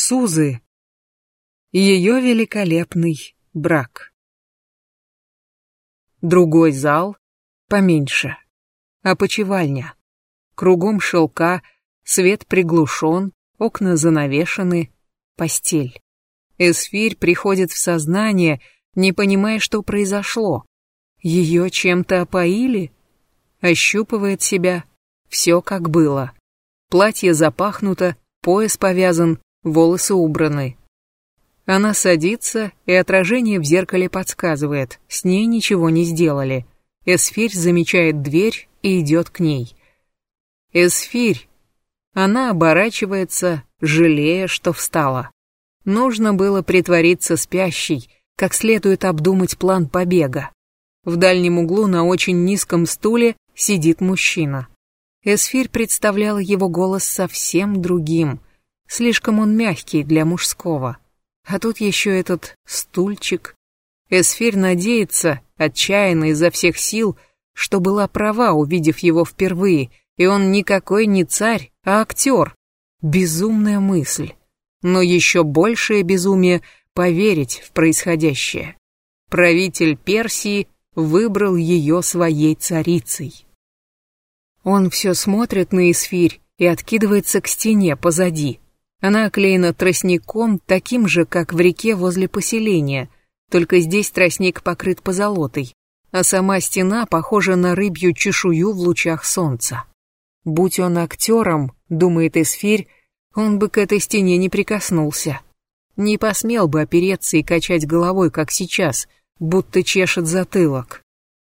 Сузы. Ее великолепный брак. Другой зал, поменьше. Опочивальня. Кругом шелка, свет приглушен, окна занавешены, постель. Эсфирь приходит в сознание, не понимая, что произошло. Ее чем-то опоили? Ощупывает себя. Все как было. Платье запахнуто, пояс повязан, волосы убраны. Она садится, и отражение в зеркале подсказывает, с ней ничего не сделали. Эсфирь замечает дверь и идет к ней. Эсфирь. Она оборачивается, жалея, что встала. Нужно было притвориться спящей, как следует обдумать план побега. В дальнем углу на очень низком стуле сидит мужчина. Эсфирь представляла его голос совсем другим, Слишком он мягкий для мужского. А тут еще этот стульчик. Эсфирь надеется, отчаянно изо всех сил, что была права, увидев его впервые, и он никакой не царь, а актер. Безумная мысль. Но еще большее безумие — поверить в происходящее. Правитель Персии выбрал ее своей царицей. Он все смотрит на Эсфирь и откидывается к стене позади. Она оклеена тростником, таким же, как в реке возле поселения, только здесь тростник покрыт позолотой, а сама стена похожа на рыбью чешую в лучах солнца. Будь он актером, думает Эсфирь, он бы к этой стене не прикоснулся. Не посмел бы опереться и качать головой, как сейчас, будто чешет затылок.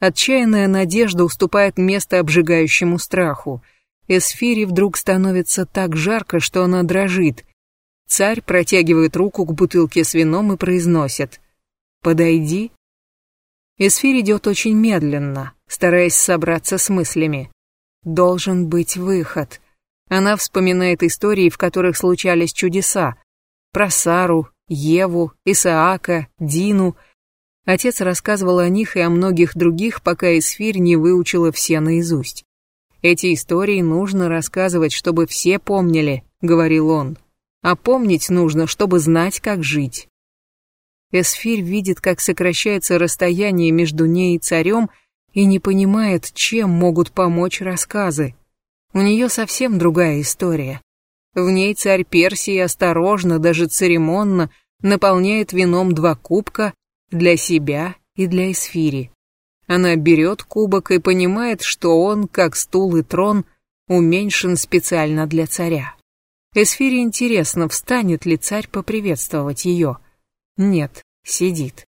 Отчаянная надежда уступает место обжигающему страху — Эсфире вдруг становится так жарко, что она дрожит. Царь протягивает руку к бутылке с вином и произносит «Подойди». Эсфир идет очень медленно, стараясь собраться с мыслями. Должен быть выход. Она вспоминает истории, в которых случались чудеса. Про Сару, Еву, Исаака, Дину. Отец рассказывал о них и о многих других, пока Эсфирь не выучила все наизусть. Эти истории нужно рассказывать, чтобы все помнили, говорил он. А помнить нужно, чтобы знать, как жить. Эсфирь видит, как сокращается расстояние между ней и царем, и не понимает, чем могут помочь рассказы. У нее совсем другая история. В ней царь Персии осторожно, даже церемонно, наполняет вином два кубка для себя и для Эсфири. Она берет кубок и понимает, что он, как стул и трон, уменьшен специально для царя. Эсфире интересно, встанет ли царь поприветствовать ее. Нет, сидит.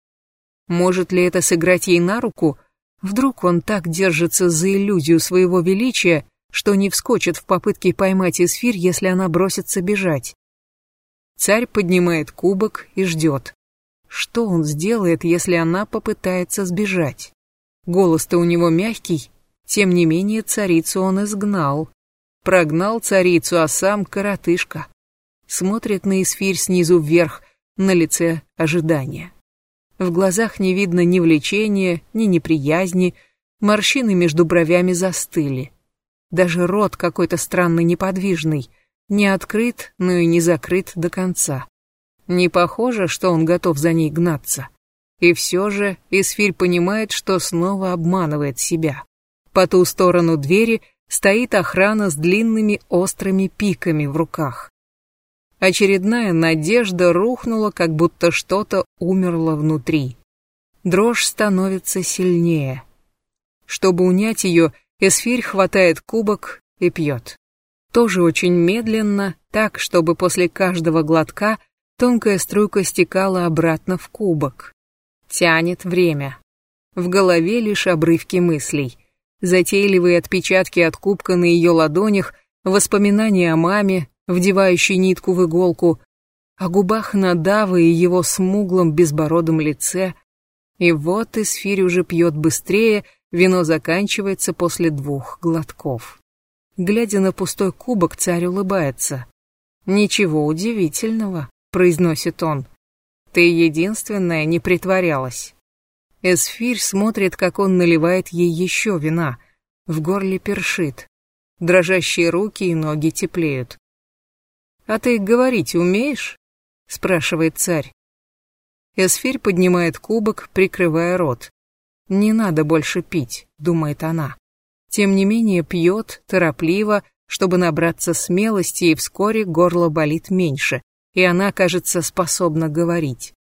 Может ли это сыграть ей на руку? Вдруг он так держится за иллюзию своего величия, что не вскочит в попытке поймать Эсфирь, если она бросится бежать. Царь поднимает кубок и ждет. Что он сделает, если она попытается сбежать? Голос-то у него мягкий, тем не менее царицу он изгнал. Прогнал царицу, а сам коротышка. Смотрит на эсфирь снизу вверх, на лице ожидания. В глазах не видно ни влечения, ни неприязни, морщины между бровями застыли. Даже рот какой-то странно неподвижный, не открыт, но и не закрыт до конца. Не похоже, что он готов за ней гнаться. И все же Исфирь понимает, что снова обманывает себя. По ту сторону двери стоит охрана с длинными острыми пиками в руках. Очередная надежда рухнула, как будто что-то умерло внутри. Дрожь становится сильнее. Чтобы унять ее, Эсфирь хватает кубок и пьет. Тоже очень медленно, так, чтобы после каждого глотка тонкая струйка стекала обратно в кубок. Тянет время. В голове лишь обрывки мыслей. Затейливые отпечатки от кубка на ее ладонях, воспоминания о маме, вдевающей нитку в иголку, о губах Надавы и его смуглом безбородом лице. И вот Эсфирь уже пьет быстрее, вино заканчивается после двух глотков. Глядя на пустой кубок, царь улыбается. «Ничего удивительного», — произносит он. Ты единственная не притворялась. Эсфирь смотрит, как он наливает ей еще вина. В горле першит. Дрожащие руки и ноги теплеют. «А ты говорить умеешь?» спрашивает царь. Эсфирь поднимает кубок, прикрывая рот. «Не надо больше пить», — думает она. Тем не менее пьет, торопливо, чтобы набраться смелости, и вскоре горло болит меньше, и она, кажется, способна говорить.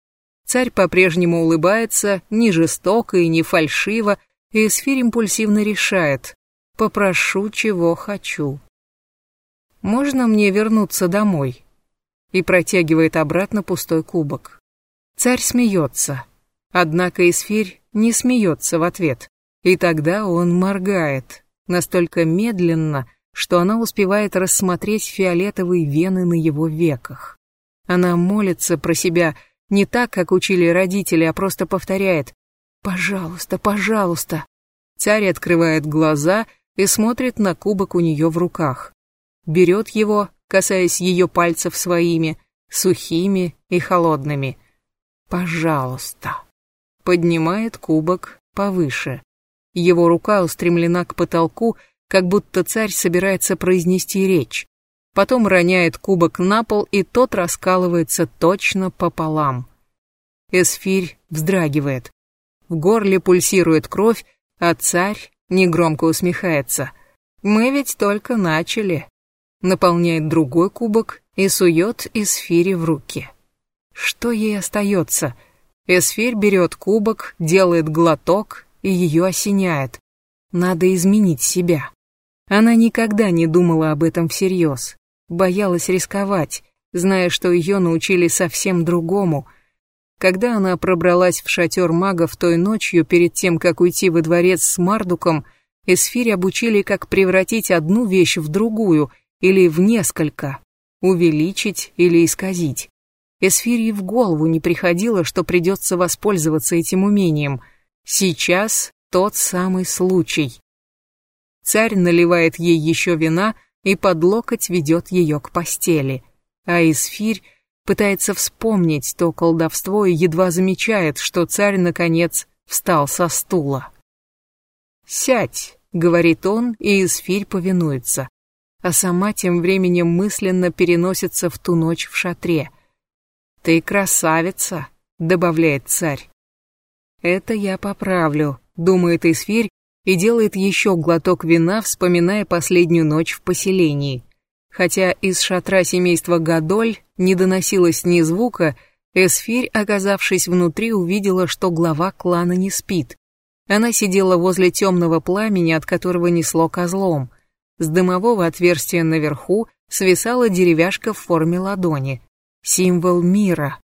Царь по-прежнему улыбается, не жестоко и не фальшиво, и Эсфирь импульсивно решает «попрошу, чего хочу». «Можно мне вернуться домой?» и протягивает обратно пустой кубок. Царь смеется, однако Эсфирь не смеется в ответ, и тогда он моргает, настолько медленно, что она успевает рассмотреть фиолетовые вены на его веках. Она молится про себя – не так, как учили родители, а просто повторяет «Пожалуйста, пожалуйста». Царь открывает глаза и смотрит на кубок у нее в руках. Берет его, касаясь ее пальцев своими, сухими и холодными. «Пожалуйста». Поднимает кубок повыше. Его рука устремлена к потолку, как будто царь собирается произнести речь потом роняет кубок на пол, и тот раскалывается точно пополам. Эсфирь вздрагивает. В горле пульсирует кровь, а царь негромко усмехается. «Мы ведь только начали». Наполняет другой кубок и сует Эсфире в руки. Что ей остается? Эсфирь берет кубок, делает глоток, и ее осеняет. Надо изменить себя. Она никогда не думала об этом всерьез боялась рисковать, зная, что ее научили совсем другому. Когда она пробралась в шатер магов той ночью перед тем, как уйти во дворец с Мардуком, Эсфире обучили, как превратить одну вещь в другую или в несколько, увеличить или исказить. Эсфире в голову не приходило, что придется воспользоваться этим умением. Сейчас тот самый случай. Царь наливает ей еще вина, и под локоть ведет ее к постели. А Исфирь пытается вспомнить то колдовство и едва замечает, что царь, наконец, встал со стула. «Сядь», — говорит он, и Исфирь повинуется. А сама тем временем мысленно переносится в ту ночь в шатре. «Ты красавица», — добавляет царь. «Это я поправлю», — думает Исфирь и делает еще глоток вина, вспоминая последнюю ночь в поселении. Хотя из шатра семейства Гадоль не доносилось ни звука, Эсфирь, оказавшись внутри, увидела, что глава клана не спит. Она сидела возле темного пламени, от которого несло козлом. С дымового отверстия наверху свисала деревяшка в форме ладони. Символ мира.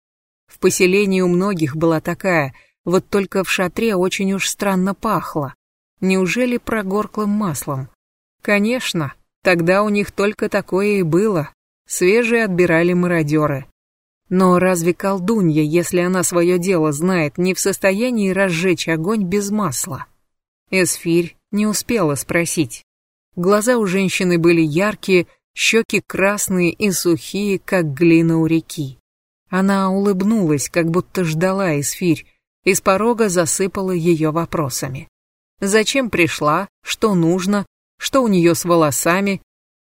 В поселении у многих была такая, вот только в шатре очень уж странно пахло. Неужели прогорклым маслом? Конечно, тогда у них только такое и было. Свежие отбирали мародеры. Но разве колдунья, если она свое дело знает, не в состоянии разжечь огонь без масла? Эсфирь не успела спросить. Глаза у женщины были яркие, щеки красные и сухие, как глина у реки. Она улыбнулась, как будто ждала Эсфирь, и с порога засыпала ее вопросами. Зачем пришла, что нужно, что у нее с волосами.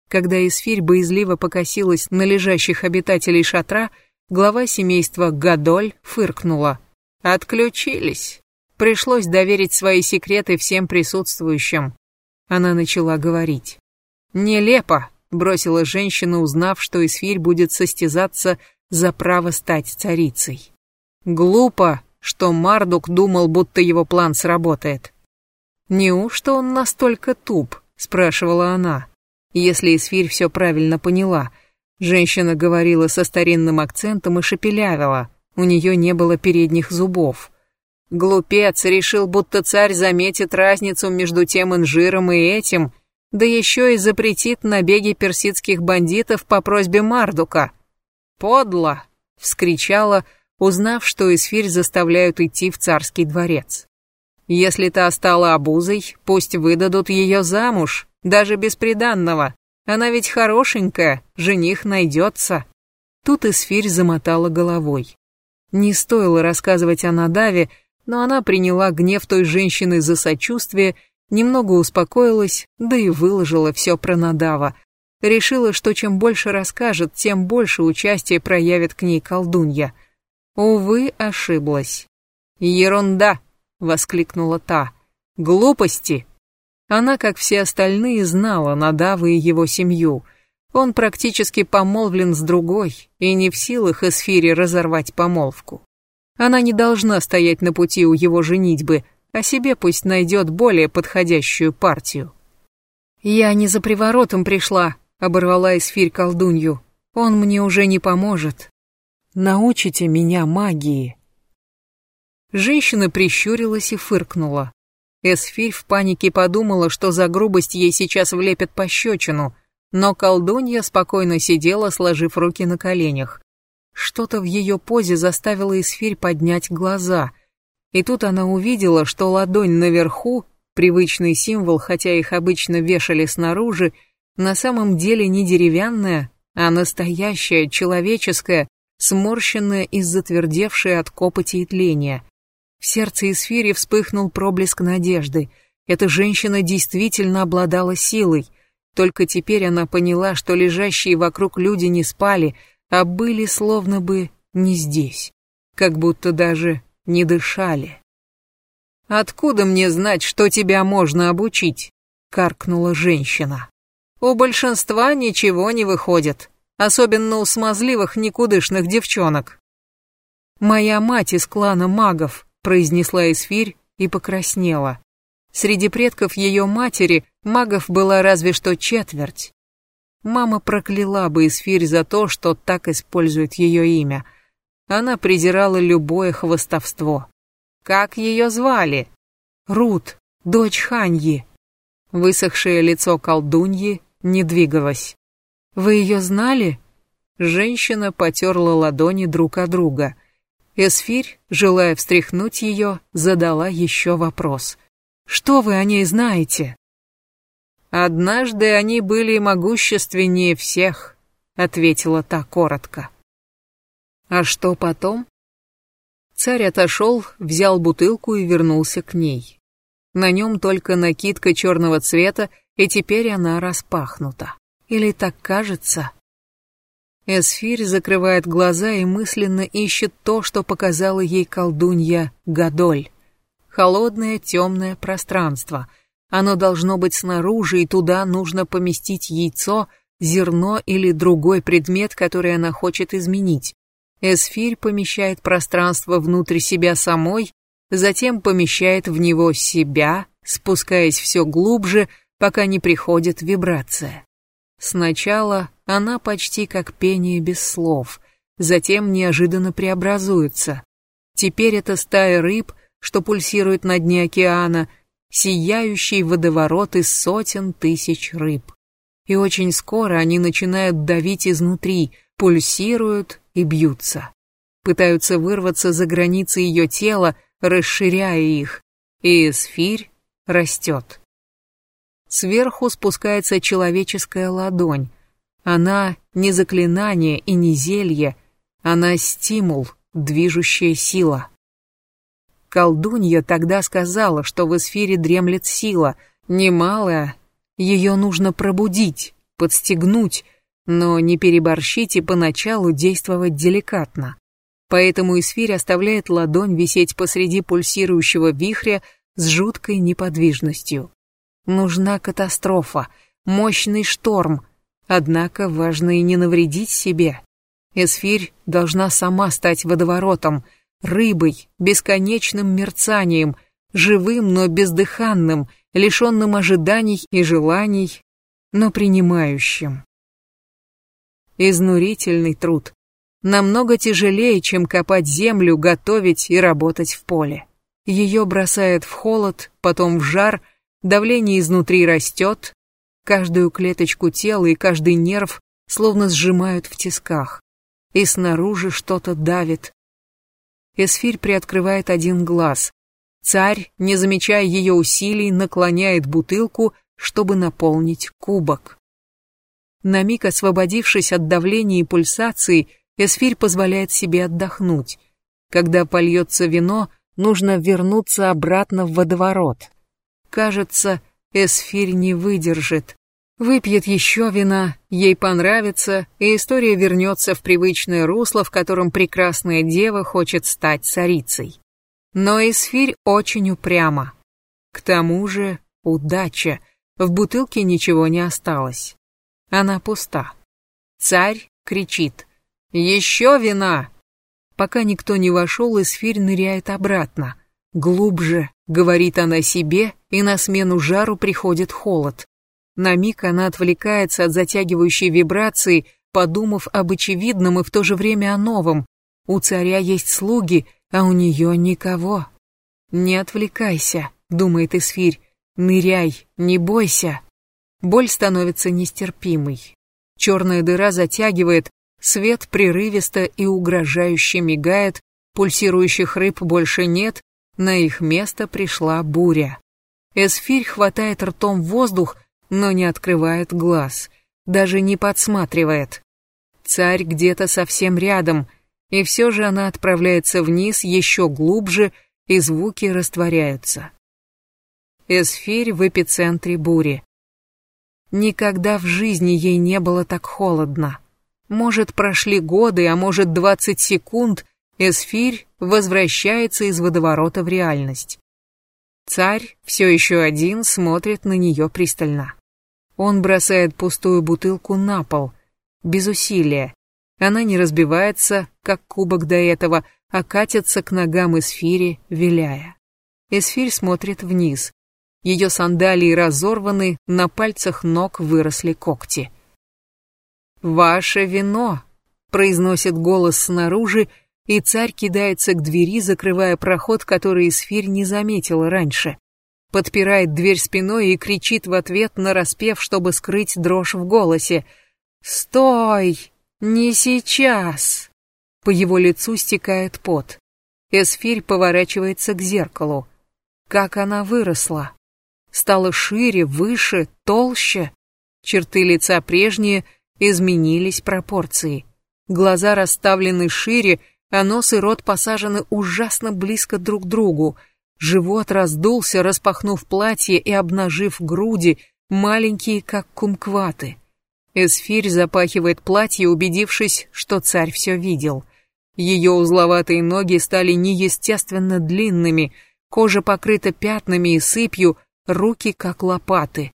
Когда Исфирь боязливо покосилась на лежащих обитателей шатра, глава семейства Гадоль фыркнула. Отключились. Пришлось доверить свои секреты всем присутствующим. Она начала говорить. «Нелепо», — бросила женщина, узнав, что Исфирь будет состязаться за право стать царицей. «Глупо, что Мардук думал, будто его план сработает. «Неужто он настолько туп?» – спрашивала она. Если Исфирь все правильно поняла. Женщина говорила со старинным акцентом и шепелявила. У нее не было передних зубов. Глупец решил, будто царь заметит разницу между тем инжиром и этим, да еще и запретит набеги персидских бандитов по просьбе Мардука. «Подло!» — вскричала, узнав, что Исфирь заставляют идти в царский дворец. Если та стала обузой, пусть выдадут ее замуж, даже без приданного. Она ведь хорошенькая, жених найдется. Тут Исфирь замотала головой. Не стоило рассказывать о Надаве, но она приняла гнев той женщины за сочувствие, немного успокоилась, да и выложила все про Надава. решила, что чем больше расскажет, тем больше участия проявит к ней колдунья. Увы, ошиблась. «Ерунда!» — воскликнула та. «Глупости!» Она, как все остальные, знала Надавы и его семью. Он практически помолвлен с другой и не в силах Эсфире разорвать помолвку. Она не должна стоять на пути у его женитьбы, а себе пусть найдет более подходящую партию. «Я не за приворотом пришла», — оборвала Эсфирь колдунью. «Он мне уже не поможет. Научите меня магии». Женщина прищурилась и фыркнула. Эсфирь в панике подумала, что за грубость ей сейчас влепят пощечину, но колдунья спокойно сидела, сложив руки на коленях. Что-то в ее позе заставило Эсфирь поднять глаза. И тут она увидела, что ладонь наверху, привычный символ, хотя их обычно вешали снаружи, на самом деле не деревянная, а настоящая, человеческая, сморщенная и затвердевшая от копоти и тления. В сердце Исфири вспыхнул проблеск надежды. Эта женщина действительно обладала силой. Только теперь она поняла, что лежащие вокруг люди не спали, а были словно бы не здесь. Как будто даже не дышали. «Откуда мне знать, что тебя можно обучить?» — каркнула женщина. «У большинства ничего не выходит, особенно у смазливых никудышных девчонок». «Моя мать из клана магов», произнесла Эсфирь и покраснела. Среди предков ее матери магов была разве что четверть. Мама прокляла бы Эсфирь за то, что так использует ее имя. Она презирала любое хвостовство. Как ее звали? Рут, дочь Ханьи. Высохшее лицо колдуньи не двигалось. Вы ее знали? Женщина потерла ладони друг от друга. Эсфирь, желая встряхнуть ее, задала еще вопрос. «Что вы о ней знаете?» «Однажды они были могущественнее всех», — ответила та коротко. «А что потом?» Царь отошел, взял бутылку и вернулся к ней. На нем только накидка черного цвета, и теперь она распахнута. Или так кажется? Эсфирь закрывает глаза и мысленно ищет то, что показала ей колдунья Гадоль. Холодное темное пространство. Оно должно быть снаружи, и туда нужно поместить яйцо, зерно или другой предмет, который она хочет изменить. Эсфирь помещает пространство внутрь себя самой, затем помещает в него себя, спускаясь все глубже, пока не приходит вибрация. Сначала она почти как пение без слов, затем неожиданно преобразуется. Теперь это стая рыб, что пульсирует на дне океана, сияющий водоворот из сотен тысяч рыб. И очень скоро они начинают давить изнутри, пульсируют и бьются. Пытаются вырваться за границы ее тела, расширяя их, и эсфирь растет. Сверху спускается человеческая ладонь. Она не заклинание и не зелье, она стимул, движущая сила. Колдунья тогда сказала, что в эсфире дремлет сила, немалая, ее нужно пробудить, подстегнуть, но не переборщить и поначалу действовать деликатно. Поэтому эсфирь оставляет ладонь висеть посреди пульсирующего вихря с жуткой неподвижностью. Нужна катастрофа, мощный шторм. Однако важно и не навредить себе. Эсфирь должна сама стать водоворотом, рыбой, бесконечным мерцанием, живым, но бездыханным, лишенным ожиданий и желаний, но принимающим. Изнурительный труд. Намного тяжелее, чем копать землю, готовить и работать в поле. Ее бросает в холод, потом в жар – Давление изнутри растет, каждую клеточку тела и каждый нерв словно сжимают в тисках. И снаружи что-то давит. Эсфирь приоткрывает один глаз. Царь, не замечая ее усилий, наклоняет бутылку, чтобы наполнить кубок. На миг освободившись от давления и пульсации, Эсфирь позволяет себе отдохнуть. Когда польется вино, нужно вернуться обратно в водоворот. Кажется, Эсфирь не выдержит. Выпьет еще вина, ей понравится, и история вернется в привычное русло, в котором прекрасная дева хочет стать царицей. Но Эсфирь очень упряма. К тому же удача, в бутылке ничего не осталось. Она пуста. Царь кричит «Еще вина!» Пока никто не вошел, Эсфирь ныряет обратно. Глубже, говорит она себе, и на смену жару приходит холод. На миг она отвлекается от затягивающей вибрации, подумав об очевидном и в то же время о новом. У царя есть слуги, а у нее никого. «Не отвлекайся», — думает Исфирь, — «ныряй, не бойся». Боль становится нестерпимой. Черная дыра затягивает, свет прерывисто и угрожающе мигает, пульсирующих рыб больше нет, на их место пришла буря. Эсфирь хватает ртом воздух, но не открывает глаз, даже не подсматривает. Царь где-то совсем рядом, и все же она отправляется вниз еще глубже, и звуки растворяются. Эсфирь в эпицентре бури. Никогда в жизни ей не было так холодно. Может, прошли годы, а может, двадцать секунд, Эсфирь возвращается из водоворота в реальность. Царь, все еще один, смотрит на нее пристально. Он бросает пустую бутылку на пол, без усилия. Она не разбивается, как кубок до этого, а катится к ногам Эсфири, виляя. Эсфирь смотрит вниз. Ее сандалии разорваны, на пальцах ног выросли когти. «Ваше вино!» — произносит голос снаружи, и царь кидается к двери, закрывая проход, который Эсфирь не заметила раньше. Подпирает дверь спиной и кричит в ответ, нараспев, чтобы скрыть дрожь в голосе. «Стой! Не сейчас!» По его лицу стекает пот. Эсфирь поворачивается к зеркалу. Как она выросла! Стала шире, выше, толще. Черты лица прежние, изменились пропорции. Глаза расставлены шире, а нос и рот посажены ужасно близко друг к другу. Живот раздулся, распахнув платье и обнажив груди, маленькие, как кумкваты. Эсфирь запахивает платье, убедившись, что царь все видел. Ее узловатые ноги стали неестественно длинными, кожа покрыта пятнами и сыпью, руки как лопаты.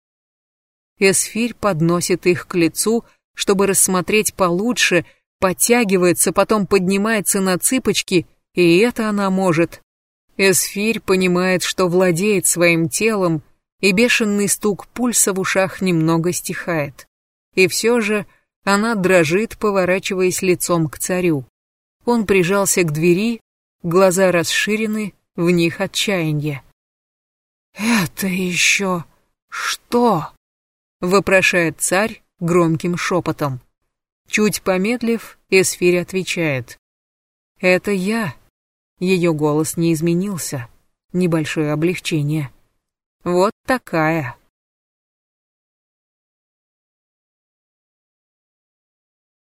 Эсфирь подносит их к лицу, чтобы рассмотреть получше, подтягивается, потом поднимается на цыпочки, и это она может. Эсфирь понимает, что владеет своим телом, и бешеный стук пульса в ушах немного стихает. И все же она дрожит, поворачиваясь лицом к царю. Он прижался к двери, глаза расширены, в них отчаяние. «Это еще что?» — вопрошает царь громким шепотом. Чуть помедлив, Эсфирь отвечает. «Это я». Ее голос не изменился. Небольшое облегчение. «Вот такая».